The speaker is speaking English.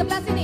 the blessing.